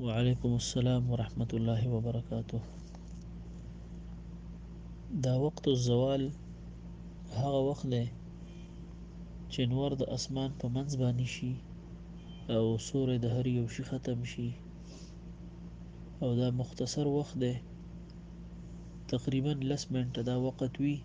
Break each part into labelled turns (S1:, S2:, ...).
S1: وعلیکم السلام ورحمت الله وبرکاته دا وقت الزوال هغه وخت دی چې نور د اسمان په منځ باندې شي او سورې د هر یو شي ختم شي او دا مختصر وخت دی تقریبا لس منټه دا وخت وي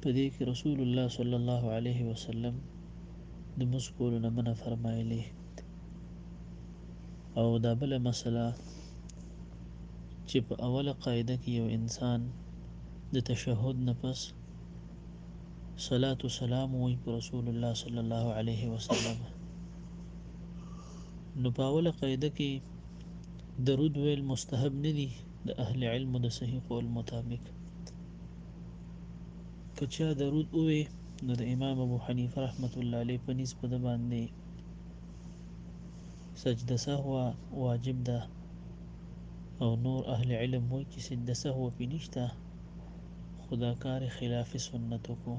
S1: په دې کې رسول الله صلی الله علیه وسلم د مسکول نه منه فرمایلی او دا بل مسله چې په اوله قاعده کې یو انسان د تشهود نه پس صلات و سلام وی پر رسول الله صلی الله علیه وسلم نو په اوله قاعده کې درود ویل مستحب نه دي د اهل علم د صحیح قول مطابق کچا درود وی نو د امام ابو حنیفه رحمت الله علیه په نسبت باندې سجده سهوا واجب ده او نور اهل علم وایي چې سجده سهوا پې نشته خو دا کار خلاف سنت وکړو